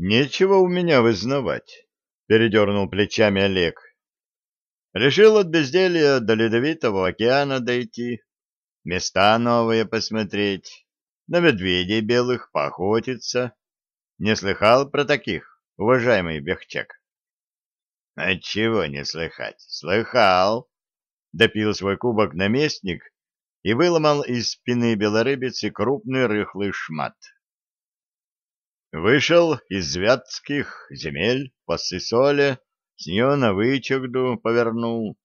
Нечего у меня вызнавать, передернул плечами Олег. Решил от безделья до ледовитого океана дойти, места новые посмотреть, на медведей белых поохотиться. Не слыхал про таких, уважаемый Бехчак? Отчего не слыхать? Слыхал. Допил свой кубок наместник и выломал из спины белорыбицы крупный рыхлый шмат. Вышел из вятских земель по Сысоле, с нее на Вычегду повернул,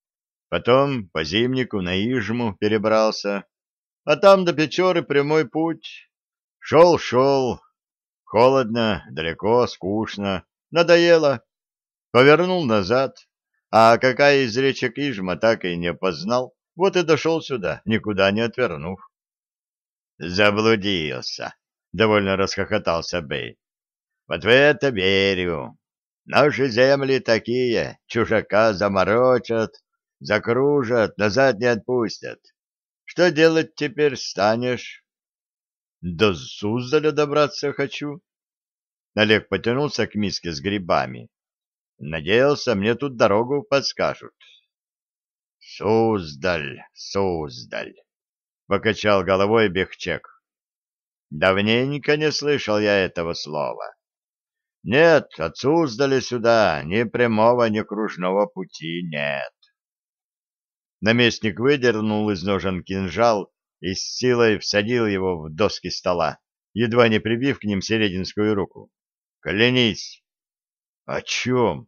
потом по Зимнику на Ижму перебрался, а там до Печоры прямой путь. Шел-шел, холодно, далеко, скучно, надоело. Повернул назад, а какая из речек Ижма так и не познал, вот и дошел сюда, никуда не отвернув. Заблудился. Довольно расхохотался Бей. Вот в это верю. Наши земли такие, чужака заморочат, закружат, назад не отпустят. Что делать теперь станешь? До Суздаля добраться хочу. Олег потянулся к миске с грибами. Надеялся, мне тут дорогу подскажут. Суздаль, Суздаль, покачал головой Бехчек. Давненько не слышал я этого слова. Нет, от Суздаля сюда ни прямого, ни кружного пути нет. Наместник выдернул из ножен кинжал и с силой всадил его в доски стола, едва не прибив к ним серединскую руку. «Клянись!» «О чем?»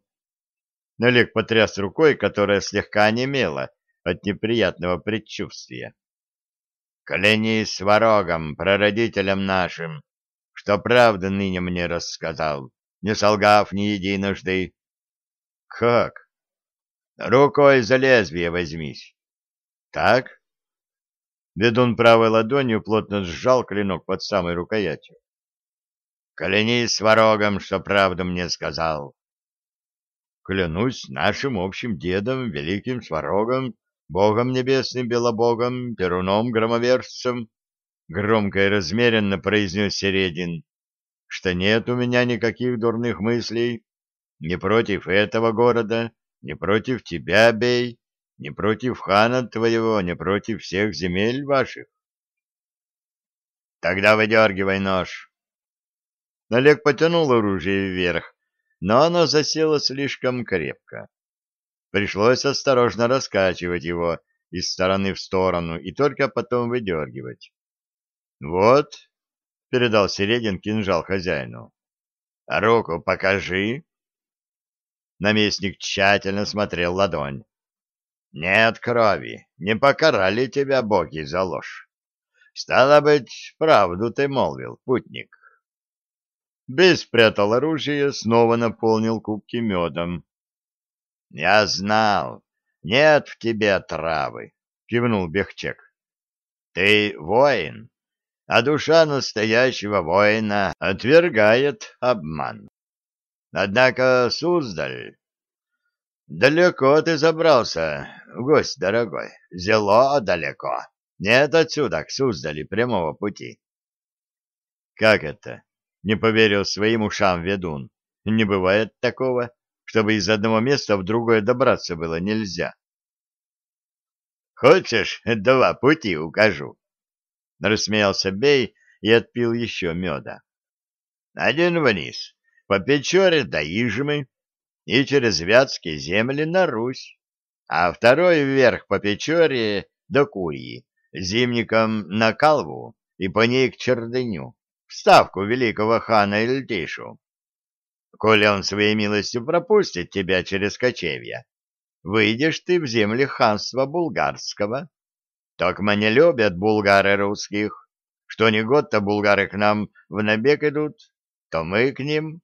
Налег потряс рукой, которая слегка онемела от неприятного предчувствия. Клянись сварогом, прародителям нашим, что правду ныне мне рассказал, не солгав ни единожды. Как? Рукой за лезвие возьмись. Так? Ведун правой ладонью плотно сжал клинок под самой рукоятью. Клянись сварогом, что правду мне сказал. Клянусь нашим общим дедом, великим сварогом, Богом небесным белобогом, Перуном громовержцем, громко и размеренно произнес Середин, что нет у меня никаких дурных мыслей ни против этого города, ни против тебя, бей, ни против хана твоего, ни против всех земель ваших. Тогда выдергивай нож. Олег потянул оружие вверх, но оно засело слишком крепко. Пришлось осторожно раскачивать его из стороны в сторону и только потом выдергивать. «Вот», — передал Середин кинжал хозяину, — «руку покажи». Наместник тщательно смотрел ладонь. «Нет крови, не покарали тебя боги за ложь. Стало быть, правду ты молвил, путник». Бей спрятал оружие, снова наполнил кубки медом. — Я знал. Нет в тебе травы, — кивнул Бехчек. — Ты воин, а душа настоящего воина отвергает обман. Однако, Суздаль, далеко ты забрался, гость дорогой, зело далеко. Нет отсюда к Суздали прямого пути. — Как это? — не поверил своим ушам ведун. — Не бывает такого. — чтобы из одного места в другое добраться было нельзя. «Хочешь, два пути укажу?» — рассмеялся Бей и отпил еще меда. «Один вниз, по Печоре до Ижмы и через Вятские земли на Русь, а второй вверх по Печоре до Курьи, зимником на Калву и по ней к Чердыню, в ставку великого хана Ильтишу коли он своей милостью пропустит тебя через кочевья, выйдешь ты в земли ханства булгарского. Токма не любят булгары русских. Что не год-то булгары к нам в набег идут, то мы к ним.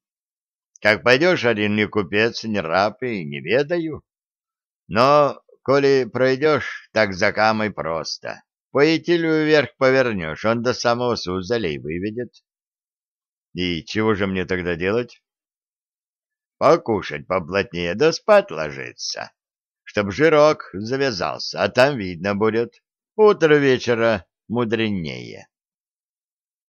Как пойдешь один ни купец, ни раб и не ведаю. Но, коли пройдешь, так за камой просто. По Итилю вверх повернешь, он до самого Сузалей выведет. И чего же мне тогда делать? Покушать поплотнее, да спать ложиться, чтоб жирок завязался, а там видно будет. Утро вечера мудренее.